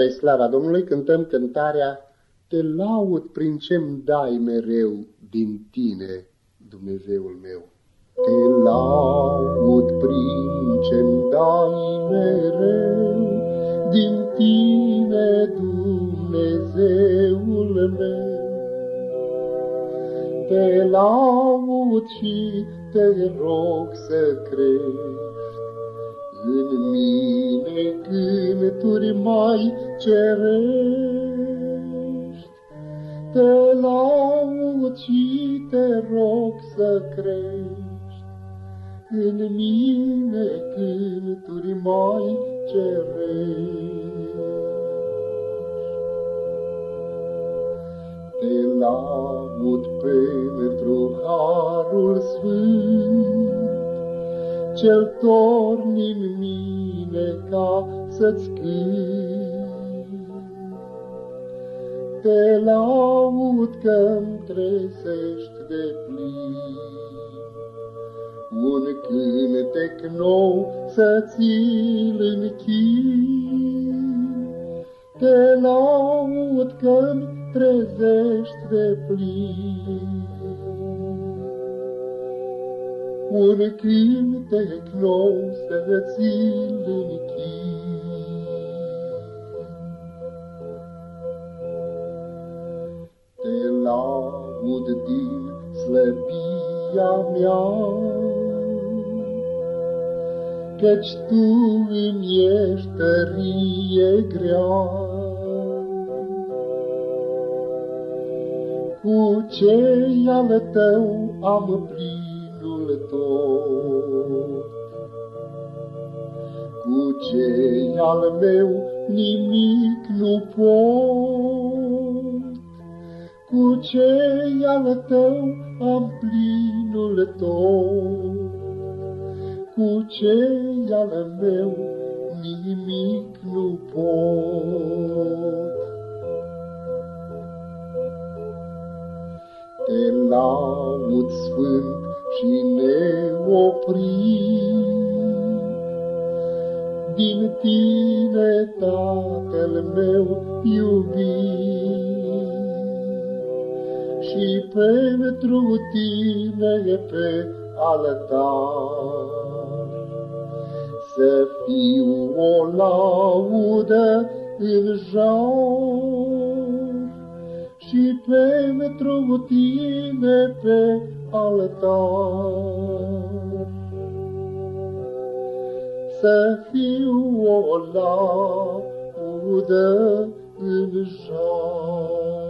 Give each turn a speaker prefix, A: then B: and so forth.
A: Spre slava Domnului cântăm cântarea Te laud prin ce-mi dai mereu din tine, Dumnezeul meu. Te laud prin ce-mi dai mereu din tine, Dumnezeul meu. Te laud și te rog să crești în mine cânturi mai cerești. Te laud și te rog să crești, în mine cânturi mai cerești. Te laud pentru harul sfânt, cel torn în mine ca să-ți Te laud că-mi trezești de plin, un cântec nou să ți-l Te laud că-mi trezești de plin un cântec nou să ți-l Te laud din slăbia mea, Căci Tu îmi ești tărie grea. Cu ce al Tău am plin, tot. Cu cei al meu nimic nu pot, Cu cei al tău am plinul tot, Cu cei al meu nimic nu pot. Te laud sfânt și ne oprim. Din tine, Tatăl meu iubit, și pentru tine pe altar. Să fiu o laudă în jar și pentru tine pe altar. Să fiu o laudă în jar.